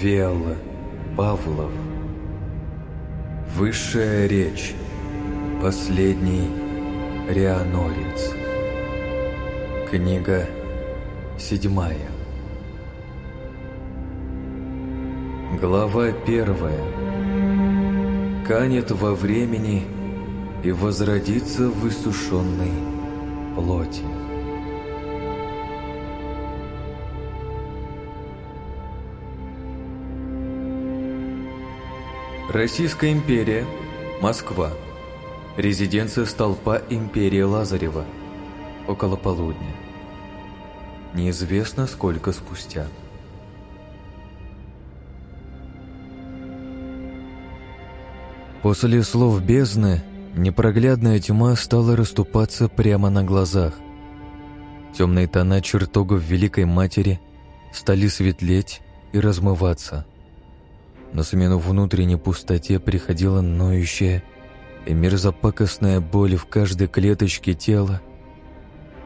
Вел Павлов. Высшая речь. Последний Рианорец Книга седьмая. Глава первая. Канет во времени и возродится в иссушенной плоти. Российская империя, Москва. Резиденция столпа империи Лазарева. Около полудня. Неизвестно, сколько спустя. После слов бездны непроглядная тьма стала расступаться прямо на глазах. Темные тона чертогов Великой Матери стали светлеть и размываться. На смену внутренней пустоте приходила ноющая и мерзопакостная боль в каждой клеточке тела,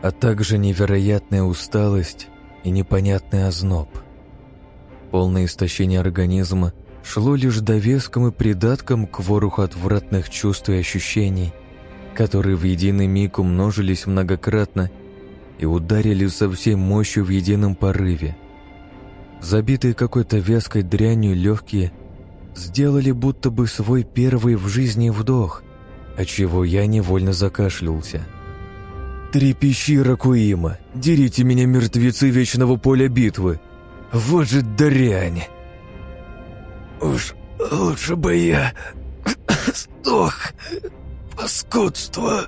а также невероятная усталость и непонятный озноб. Полное истощение организма шло лишь довеском и придатком к воруху отвратных чувств и ощущений, которые в единый миг умножились многократно и ударили со всей мощью в едином порыве. Забитые какой-то вязкой дрянью легкие сделали будто бы свой первый в жизни вдох, отчего я невольно закашлялся. «Трепещи, Ракуима! Дерите меня, мертвецы вечного поля битвы! Вот же дрянь!» Уж лучше бы я сдох. Паскудство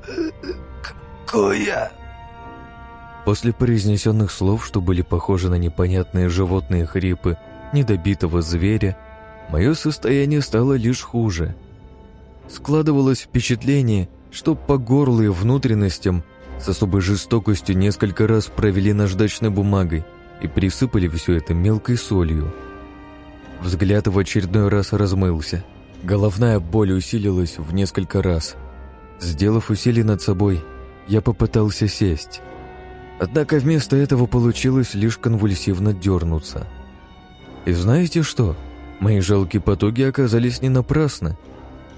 какое. После произнесенных слов, что были похожи на непонятные животные хрипы недобитого зверя, мое состояние стало лишь хуже. Складывалось впечатление, что по горлу и внутренностям с особой жестокостью несколько раз провели наждачной бумагой и присыпали все это мелкой солью. Взгляд в очередной раз размылся. Головная боль усилилась в несколько раз. Сделав усилие над собой, я попытался сесть. Однако вместо этого получилось лишь конвульсивно дернуться. И знаете что? Мои жалкие потуги оказались не напрасны,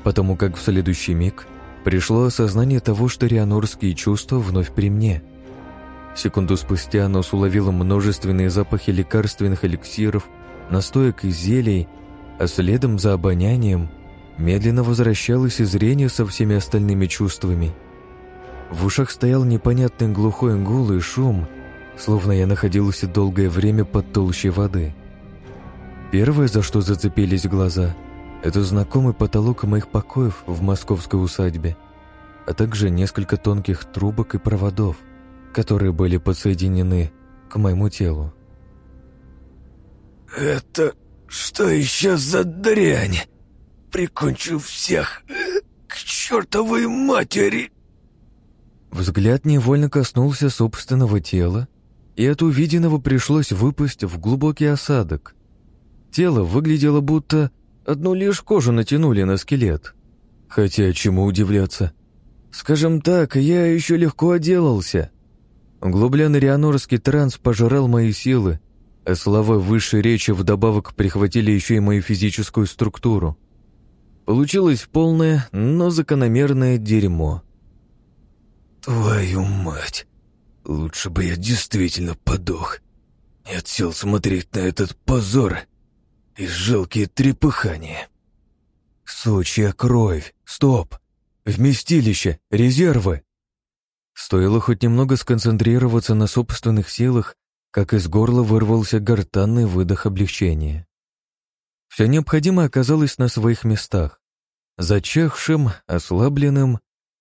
потому как в следующий миг пришло осознание того, что рианорские чувства вновь при мне. Секунду спустя нос уловило множественные запахи лекарственных эликсиров настоек и зелий, а следом за обонянием медленно возвращалось и зрение со всеми остальными чувствами. В ушах стоял непонятный глухой гул и шум, словно я находился долгое время под толщей воды. Первое, за что зацепились глаза, это знакомый потолок моих покоев в московской усадьбе, а также несколько тонких трубок и проводов, которые были подсоединены к моему телу. «Это что еще за дрянь? Прикончу всех к чертовой матери!» Взгляд невольно коснулся собственного тела, и от увиденного пришлось выпасть в глубокий осадок. Тело выглядело будто одну лишь кожу натянули на скелет. Хотя чему удивляться? Скажем так, я еще легко отделался. Углубленный рианорский транс пожирал мои силы, а слова высшей речи вдобавок прихватили еще и мою физическую структуру. Получилось полное, но закономерное дерьмо. «Твою мать! Лучше бы я действительно подох. Нет сил смотреть на этот позор и жалкие трепыхания». «Сучья кровь! Стоп! Вместилище! Резервы!» Стоило хоть немного сконцентрироваться на собственных силах, как из горла вырвался гортанный выдох облегчения. Все необходимое оказалось на своих местах. Зачахшим, ослабленным,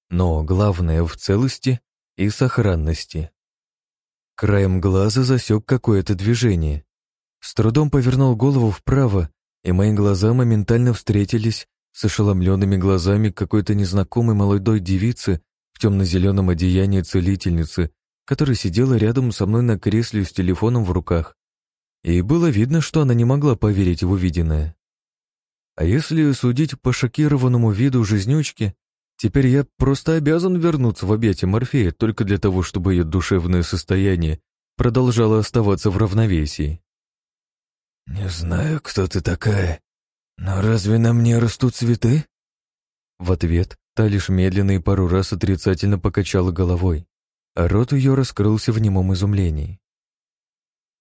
но главное в целости и сохранности. Краем глаза засек какое-то движение. С трудом повернул голову вправо, и мои глаза моментально встретились с ошеломленными глазами какой-то незнакомой молодой девицы в темно-зеленом одеянии целительницы которая сидела рядом со мной на кресле с телефоном в руках. И было видно, что она не могла поверить в увиденное. А если судить по шокированному виду жизнючки, теперь я просто обязан вернуться в объятия Морфея только для того, чтобы ее душевное состояние продолжало оставаться в равновесии. «Не знаю, кто ты такая, но разве на мне растут цветы?» В ответ та лишь медленно и пару раз отрицательно покачала головой, а рот ее раскрылся в немом изумлении.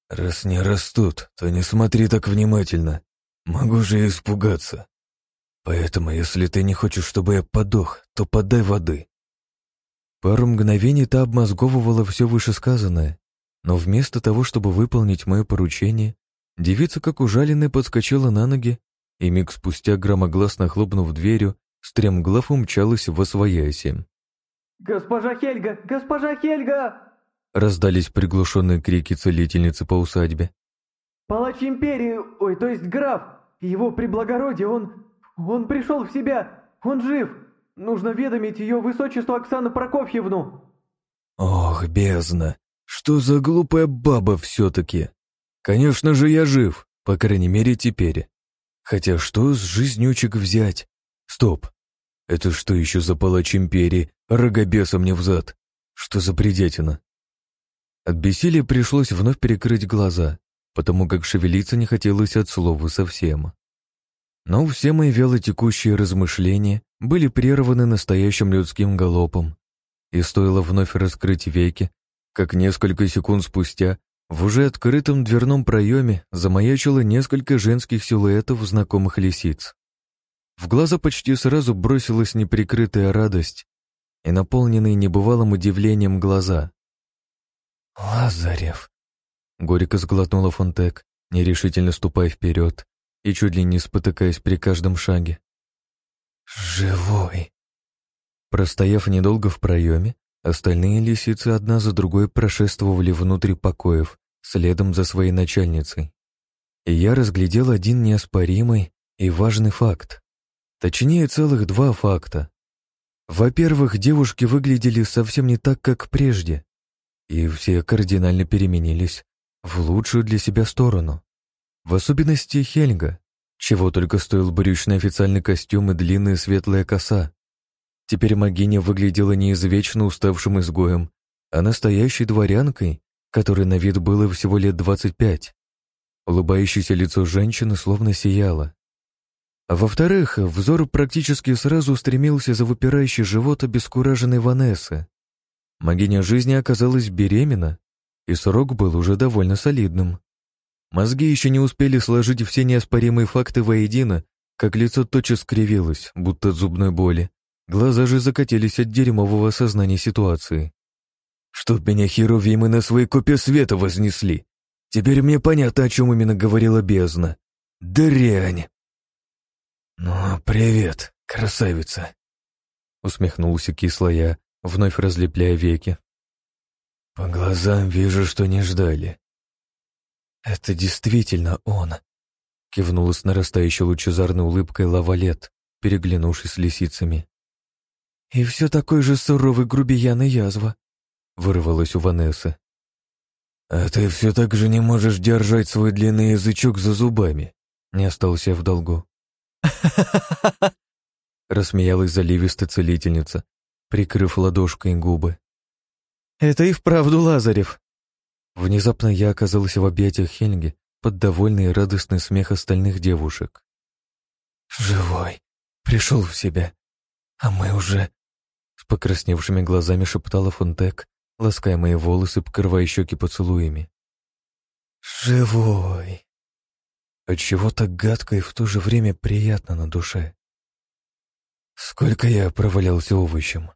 «Раз не растут, то не смотри так внимательно. Могу же испугаться. Поэтому, если ты не хочешь, чтобы я подох, то подай воды». Пару мгновений та обмозговывала все вышесказанное, но вместо того, чтобы выполнить мое поручение, девица, как ужаленная, подскочила на ноги и миг спустя, громогласно хлопнув дверью, стремглав умчалась во свояси. «Госпожа Хельга! Госпожа Хельга!» Раздались приглушенные крики целительницы по усадьбе. «Палач Империи, ой, то есть граф, его приблагородие, он... он пришел в себя, он жив! Нужно ведомить ее высочество Оксану Прокофьевну!» «Ох, бездна! Что за глупая баба все-таки? Конечно же, я жив, по крайней мере, теперь. Хотя что с жизнючек взять? Стоп! Это что еще за палач Империи, рогобеса мне взад? Что за бредятина?» От бессилия пришлось вновь перекрыть глаза, потому как шевелиться не хотелось от слова совсем. Но все мои вялотекущие размышления были прерваны настоящим людским галопом, и стоило вновь раскрыть веки, как несколько секунд спустя в уже открытом дверном проеме замаячило несколько женских силуэтов знакомых лисиц. В глаза почти сразу бросилась неприкрытая радость и наполненные небывалым удивлением глаза. «Лазарев!» Горько сглотнула Фонтек, нерешительно ступая вперед и чуть ли не спотыкаясь при каждом шаге. «Живой!» Простояв недолго в проеме, остальные лисицы одна за другой прошествовали внутрь покоев, следом за своей начальницей. И я разглядел один неоспоримый и важный факт. Точнее, целых два факта. Во-первых, девушки выглядели совсем не так, как прежде и все кардинально переменились в лучшую для себя сторону. В особенности Хельга, чего только стоил брючный официальный костюм и длинная светлая коса. Теперь Магиня выглядела не извечно уставшим изгоем, а настоящей дворянкой, которой на вид было всего лет двадцать пять. Улыбающееся лицо женщины словно сияло. А во-вторых, взор практически сразу устремился за выпирающий живот обескураженной Ванессы. Магиня жизни оказалась беременна, и срок был уже довольно солидным. Мозги еще не успели сложить все неоспоримые факты воедино, как лицо тотчас скривилось, будто от зубной боли. Глаза же закатились от дерьмового осознания ситуации. «Чтоб меня херувимы на своей купе света вознесли! Теперь мне понятно, о чем именно говорила бездна. Дрянь!» «Ну, привет, красавица!» Усмехнулся кисло я, вновь разлепляя веки. «По глазам вижу, что не ждали». «Это действительно он», — кивнула с нарастающей лучезарной улыбкой лавалет, переглянувшись с лисицами. «И все такой же суровый грубиян и язва», — вырвалось у Ванессы. «А ты все так же не можешь держать свой длинный язычок за зубами», — не остался в долгу. Рассмеялась заливистая целительница, прикрыв ладошкой губы. «Это и вправду Лазарев!» Внезапно я оказался в объятиях Хельги под довольный и радостный смех остальных девушек. «Живой! Пришел в себя! А мы уже...» С покрасневшими глазами шептала Фонтек, лаская мои волосы, покрывая щеки поцелуями. «Живой!» Отчего так гадко и в то же время приятно на душе. Сколько я провалялся овощем?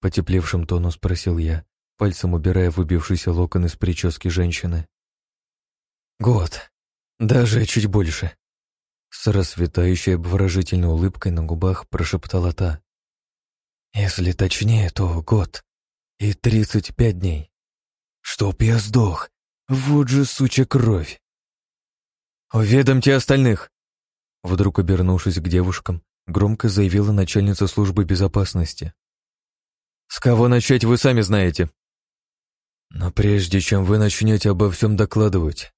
Потеплевшим тоном спросил я, пальцем убирая выбившийся локон из прически женщины. «Год. Даже чуть больше». С расцветающей обворожительной улыбкой на губах прошептала та. «Если точнее, то год. И тридцать пять дней. Чтоб я сдох. Вот же суча кровь!» «Уведомьте остальных!» Вдруг обернувшись к девушкам, громко заявила начальница службы безопасности. С кого начать, вы сами знаете. Но прежде чем вы начнете обо всем докладывать,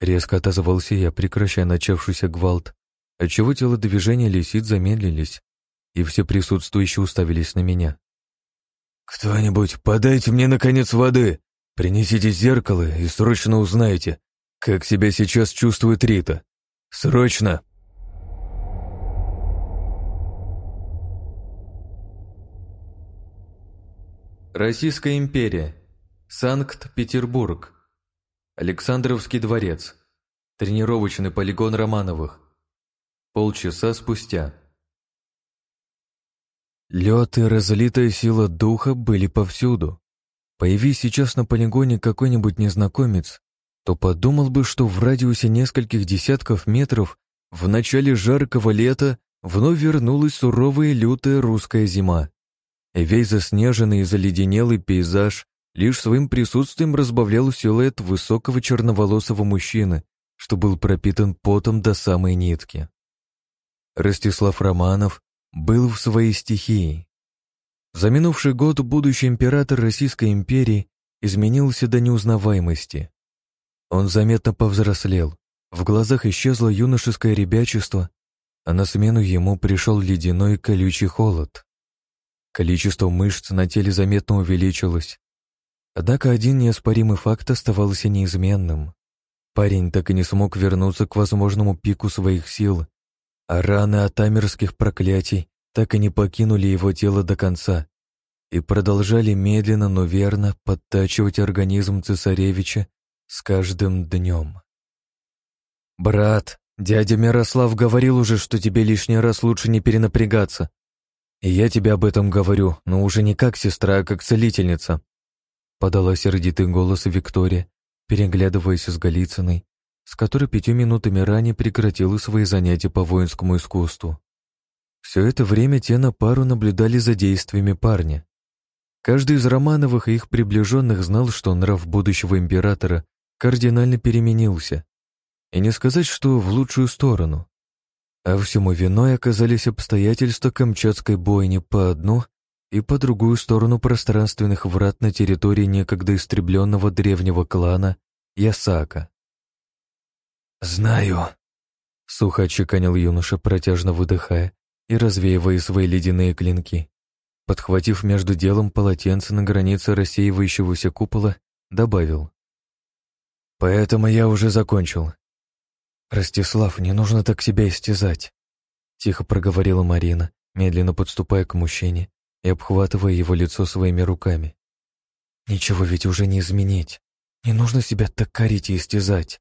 резко отозвался я, прекращая начавшийся гвалт, отчего телодвижения лисиц замедлились, и все присутствующие уставились на меня. «Кто-нибудь, подайте мне, наконец, воды! Принесите зеркало и срочно узнайте, Как себя сейчас чувствует Рита? Срочно!» Российская империя. Санкт-Петербург. Александровский дворец. Тренировочный полигон Романовых. Полчаса спустя. Лед и разлитая сила духа были повсюду. Появись сейчас на полигоне какой-нибудь незнакомец, то подумал бы, что в радиусе нескольких десятков метров в начале жаркого лета вновь вернулась суровая лютая русская зима. И весь заснеженный и заледенелый пейзаж лишь своим присутствием разбавлял силуэт высокого черноволосого мужчины, что был пропитан потом до самой нитки. Ростислав Романов был в своей стихии. За минувший год будущий император Российской империи изменился до неузнаваемости. Он заметно повзрослел, в глазах исчезло юношеское ребячество, а на смену ему пришел ледяной колючий холод. Количество мышц на теле заметно увеличилось. Однако один неоспоримый факт оставался неизменным. Парень так и не смог вернуться к возможному пику своих сил, а раны от амерских проклятий так и не покинули его тело до конца и продолжали медленно, но верно подтачивать организм цесаревича с каждым днем. «Брат, дядя Мирослав говорил уже, что тебе лишний раз лучше не перенапрягаться», «И я тебе об этом говорю, но уже не как сестра, а как целительница», подала сердитый голос Виктория, переглядываясь с Голицыной, с которой пятью минутами ранее прекратила свои занятия по воинскому искусству. Все это время те на пару наблюдали за действиями парня. Каждый из Романовых и их приближенных знал, что нрав будущего императора кардинально переменился. И не сказать, что в лучшую сторону. А всему виной оказались обстоятельства Камчатской бойни по одну и по другую сторону пространственных врат на территории некогда истребленного древнего клана Ясака. «Знаю», — сухо отчеканил юноша, протяжно выдыхая и развеивая свои ледяные клинки. Подхватив между делом полотенце на границе рассеивающегося купола, добавил. «Поэтому я уже закончил. «Ростислав, не нужно так себя истязать», — тихо проговорила Марина, медленно подступая к мужчине и обхватывая его лицо своими руками. «Ничего ведь уже не изменить. Не нужно себя так корить и истязать.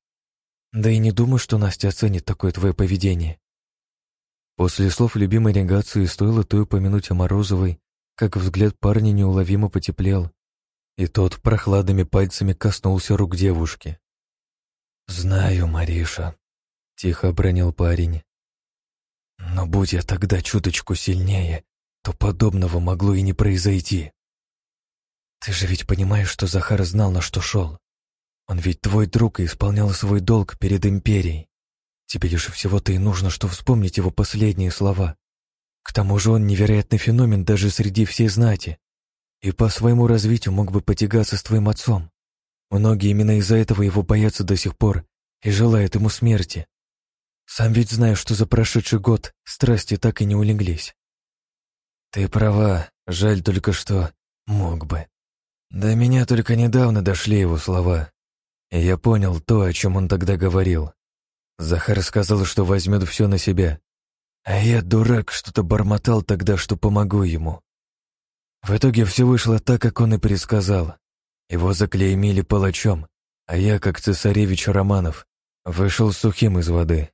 Да и не думаю, что Настя оценит такое твое поведение». После слов любимой регации стоило то упомянуть о Морозовой, как взгляд парня неуловимо потеплел, и тот прохладными пальцами коснулся рук девушки. «Знаю, Мариша», Тихо обронил парень. Но будь я тогда чуточку сильнее, то подобного могло и не произойти. Ты же ведь понимаешь, что Захар знал, на что шел. Он ведь твой друг и исполнял свой долг перед империей. Тебе лишь всего-то и нужно, что вспомнить его последние слова. К тому же он невероятный феномен даже среди всей знати. И по своему развитию мог бы потягаться с твоим отцом. Многие именно из-за этого его боятся до сих пор и желают ему смерти. Сам ведь знаю, что за прошедший год страсти так и не улеглись. Ты права, жаль только что мог бы. До меня только недавно дошли его слова, и я понял то, о чем он тогда говорил. Захар сказал, что возьмет все на себя, а я, дурак, что-то бормотал тогда, что помогу ему. В итоге все вышло так, как он и предсказал. Его заклеймили палачом, а я, как цесаревич Романов, вышел сухим из воды.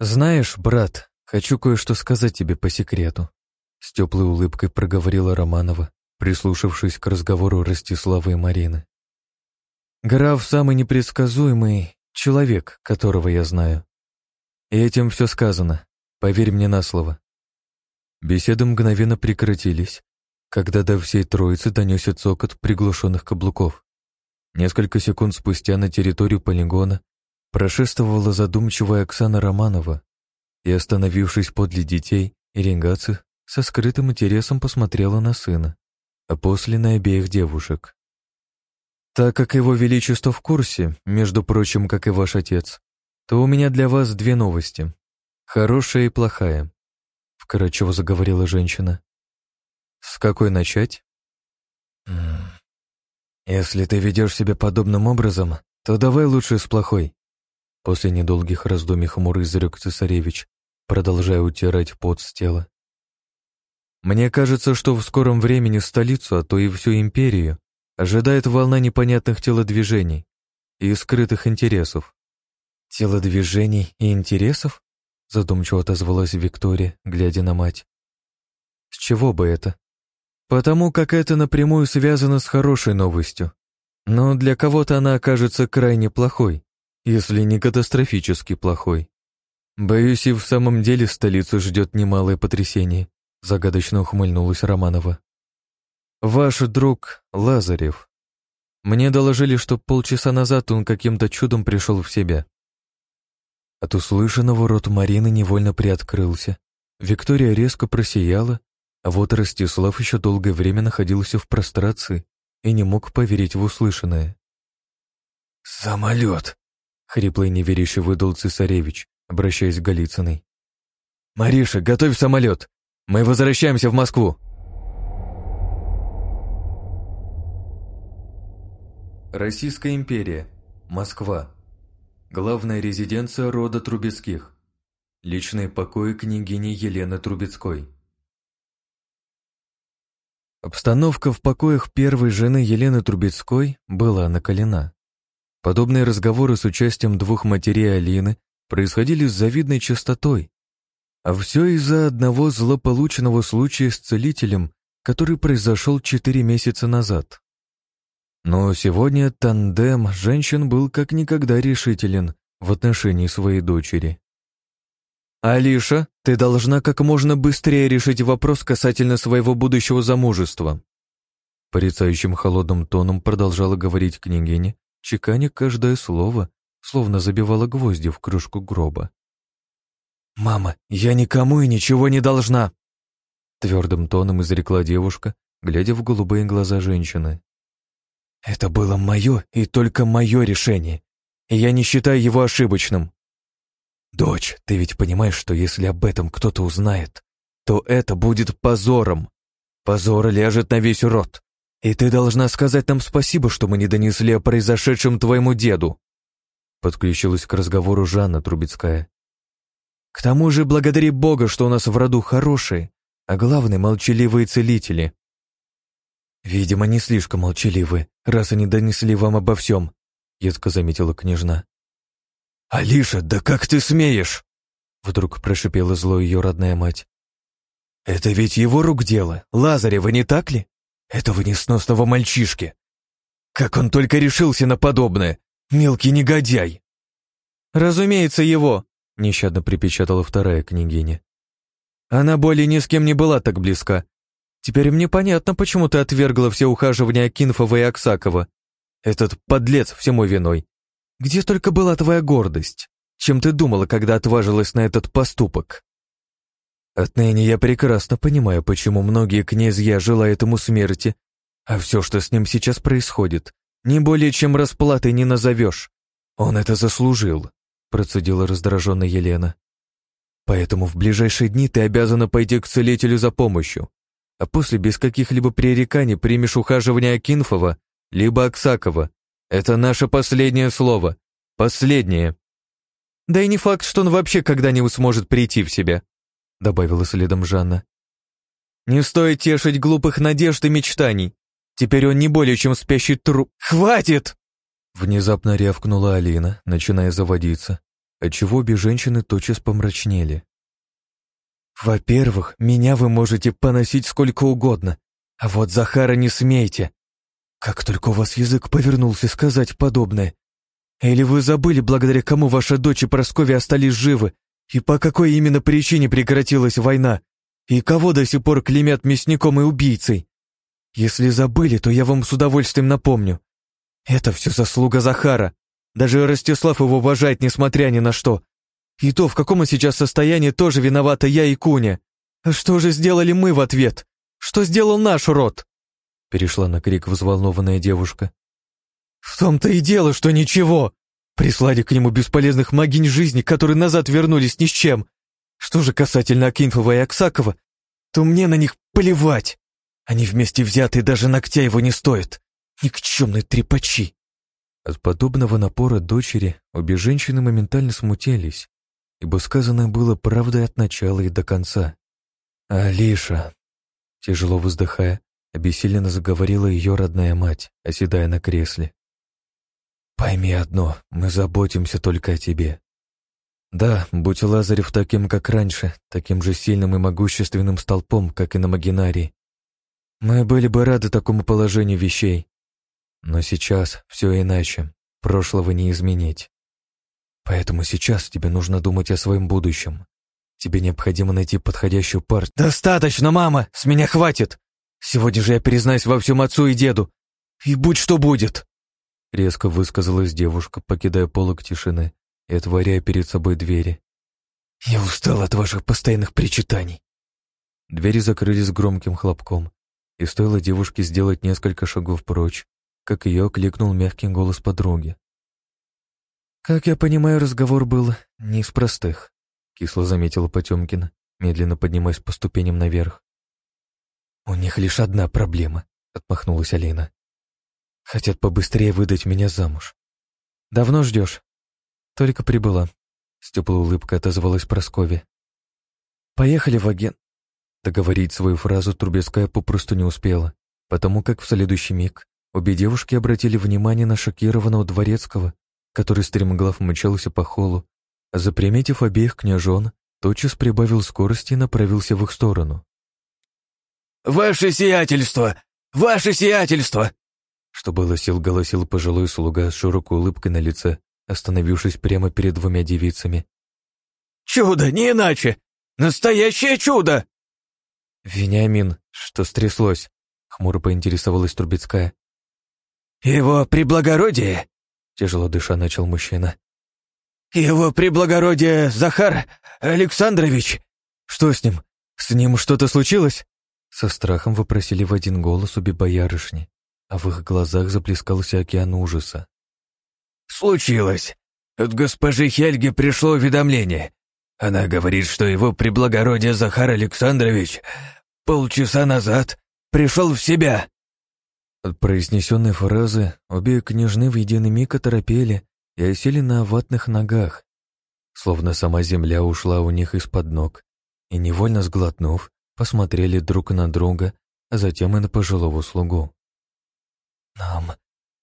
«Знаешь, брат, хочу кое-что сказать тебе по секрету», с теплой улыбкой проговорила Романова, прислушавшись к разговору Ростислава и Марины. «Граф самый непредсказуемый человек, которого я знаю. И этим все сказано, поверь мне на слово». Беседы мгновенно прекратились, когда до всей троицы донесся цокот приглушенных каблуков. Несколько секунд спустя на территорию полигона Прошествовала задумчивая Оксана Романова и, остановившись подле детей и ренгаций, со скрытым интересом посмотрела на сына, а после на обеих девушек. «Так как его величество в курсе, между прочим, как и ваш отец, то у меня для вас две новости. Хорошая и плохая», — вкратчиво заговорила женщина. «С какой начать?» «Если ты ведешь себя подобным образом, то давай лучше с плохой. После недолгих раздумий хмурый изрек цесаревич, продолжая утирать пот с тела. Мне кажется, что в скором времени столицу, а то и всю империю, ожидает волна непонятных телодвижений и скрытых интересов. Телодвижений и интересов? Задумчиво отозвалась Виктория, глядя на мать. С чего бы это? Потому как это напрямую связано с хорошей новостью. Но для кого-то она окажется крайне плохой, если не катастрофически плохой. Боюсь, и в самом деле столицу ждет немалое потрясение, загадочно ухмыльнулась Романова. Ваш друг Лазарев. Мне доложили, что полчаса назад он каким-то чудом пришел в себя. От услышанного рот Марины невольно приоткрылся. Виктория резко просияла, а вот Ростислав еще долгое время находился в прострации и не мог поверить в услышанное. «Самолет!» — хрипло и неверяще выдал цесаревич, обращаясь к Голицыной. «Мариша, готовь самолет! Мы возвращаемся в Москву!» Российская империя. Москва. Главная резиденция рода Трубецких. Личные покои княгини Елены Трубецкой. Обстановка в покоях первой жены Елены Трубецкой была накалена. Подобные разговоры с участием двух матерей Алины происходили с завидной частотой. А все из-за одного злополученного случая с целителем, который произошел четыре месяца назад. Но сегодня тандем женщин был как никогда решителен в отношении своей дочери. «Алиша, ты должна как можно быстрее решить вопрос касательно своего будущего замужества». Порицающим холодным тоном продолжала говорить княгиня, чеканя каждое слово, словно забивала гвозди в кружку гроба. «Мама, я никому и ничего не должна!» Твердым тоном изрекла девушка, глядя в голубые глаза женщины. «Это было мое и только мое решение, и я не считаю его ошибочным. «Дочь, ты ведь понимаешь, что если об этом кто-то узнает, то это будет позором. Позор ляжет на весь род. И ты должна сказать нам спасибо, что мы не донесли о произошедшем твоему деду». Подключилась к разговору Жанна Трубецкая. «К тому же благодари Бога, что у нас в роду хорошие, а главное, молчаливые целители». «Видимо, не слишком молчаливые, раз они донесли вам обо всем», — едко заметила княжна. «Алиша, да как ты смеешь?» Вдруг прошипела зло ее родная мать. «Это ведь его рук дело, Лазарева, не так ли? Этого несносного мальчишки. Как он только решился на подобное, мелкий негодяй!» «Разумеется, его!» — нещадно припечатала вторая княгиня. «Она более ни с кем не была так близка. Теперь мне понятно, почему ты отвергла все ухаживания Акинфова и Аксакова. Этот подлец всему виной. Где только была твоя гордость? Чем ты думала, когда отважилась на этот поступок? Отныне я прекрасно понимаю, почему многие князья желают ему смерти, а все, что с ним сейчас происходит, не более чем расплатой не назовешь. Он это заслужил, процедила раздраженная Елена. Поэтому в ближайшие дни ты обязана пойти к целителю за помощью, а после без каких-либо пререканий примешь ухаживание Акинфова либо Аксакова, это наше последнее слово. Последнее. Да и не факт, что он вообще когда-нибудь сможет прийти в себя, добавила следом Жанна. Не стоит тешить глупых надежд и мечтаний. Теперь он не более чем спящий труп. Хватит! Внезапно рявкнула Алина, начиная заводиться, отчего обе женщины тотчас помрачнели. «Во-первых, меня вы можете поносить сколько угодно, а вот Захара не смейте. Как только у вас язык повернулся сказать подобное. Или вы забыли, благодаря кому ваша дочь и Прасковья остались живы, и по какой именно причине прекратилась война, и кого до сих пор клеймят мясником и убийцей? Если забыли, то я вам с удовольствием напомню. Это все заслуга Захара. Даже Ростислав его уважает, несмотря ни на что. И то, в каком он сейчас состоянии, тоже виновата я и Куня. Что же сделали мы в ответ? Что сделал наш род? Перешла на крик взволнованная девушка. «В том-то и дело, что ничего! Прислали к нему бесполезных магинь жизни, которые назад вернулись ни с чем. Что же касательно Акинфова и Аксакова, то мне на них плевать. Они вместе взятые даже ногтя его не стоят. Никчемные трепачи!» От подобного напора дочери обе женщины моментально смутились, ибо сказанное было правдой от начала и до конца. «Алиша!» Тяжело вздыхая, обессиленно заговорила ее родная мать, оседая на кресле. «Пойми одно, мы заботимся только о тебе. Да, будь Лазарев таким, как раньше, таким же сильным и могущественным столпом, как и на Магинарии, мы были бы рады такому положению вещей. Но сейчас все иначе, прошлого не изменить. Поэтому сейчас тебе нужно думать о своем будущем. Тебе необходимо найти подходящую партию. «Достаточно, мама! С меня хватит! Сегодня же я признаюсь во всем отцу и деду! И будь что будет!» Резко высказалась девушка, покидая полок тишины и отворяя перед собой двери. «Я устал от ваших постоянных причитаний!» Двери закрылись громким хлопком, и стоило девушке сделать несколько шагов прочь, как ее окликнул мягкий голос подруги. «Как я понимаю, разговор был не из простых», — кисло заметила Потемкина, медленно поднимаясь по ступеням наверх. «У них лишь одна проблема», — отмахнулась Алина. «Хотят побыстрее выдать меня замуж. Давно ждешь?» «Только прибыла», — с теплой улыбкой отозвалась Прасковья. «Поехали в агент...» Договорить свою фразу Трубецкая попросту не успела, потому как в следующий миг обе девушки обратили внимание на шокированного дворецкого, который стремглав мчался по холу, а заприметив обеих княжон, тотчас прибавил скорости и направился в их сторону. «Ваше сиятельство! Ваше сиятельство!» Что было сил, голосил пожилой слуга с широкой улыбкой на лице, остановившись прямо перед двумя девицами. «Чудо, не иначе! Настоящее чудо!» «Вениамин, что стряслось?» — хмуро поинтересовалась Трубецкая. «Его приблагородие!» Тяжело дыша начал мужчина. «Его приблагородие Захар Александрович!» «Что с ним? С ним что-то случилось?» Со страхом вопросили в один голос обе боярышни, а в их глазах заплескался океан ужаса. «Случилось. От госпожи Хельги пришло уведомление. Она говорит, что его приблагородие Захар Александрович полчаса назад пришел в себя. От произнесенной фразы обе княжны в единый миг оторопели и осели на ватных ногах, словно сама земля ушла у них из-под ног, и, невольно сглотнув, посмотрели друг на друга, а затем и на пожилого слугу. «Нам...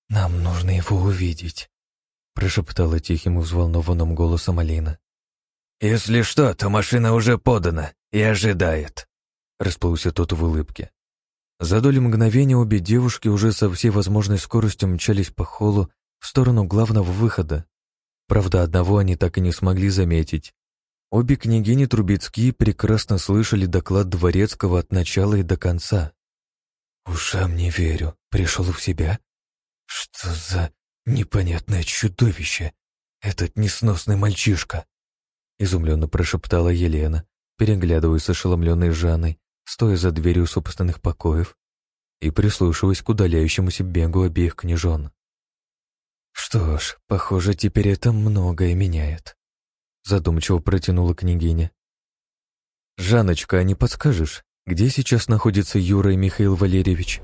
нам нужно его увидеть», — прошептала тихим и взволнованным голосом Алина. «Если что, то машина уже подана и ожидает», — расплылся тот в улыбке. За долю мгновения обе девушки уже со всей возможной скоростью мчались по холлу в сторону главного выхода. Правда, одного они так и не смогли заметить. Обе княгини Трубецкие прекрасно слышали доклад Дворецкого от начала и до конца. «Ушам не верю. Пришел в себя? Что за непонятное чудовище? Этот несносный мальчишка!» Изумленно прошептала Елена, переглядываясь с ошеломленной Жанной, стоя за дверью собственных покоев и прислушиваясь к удаляющемуся бегу обеих княжон. «Что ж, похоже, теперь это многое меняет», — задумчиво протянула княгиня. «Жанночка, а не подскажешь, где сейчас находится Юра и Михаил Валерьевич?»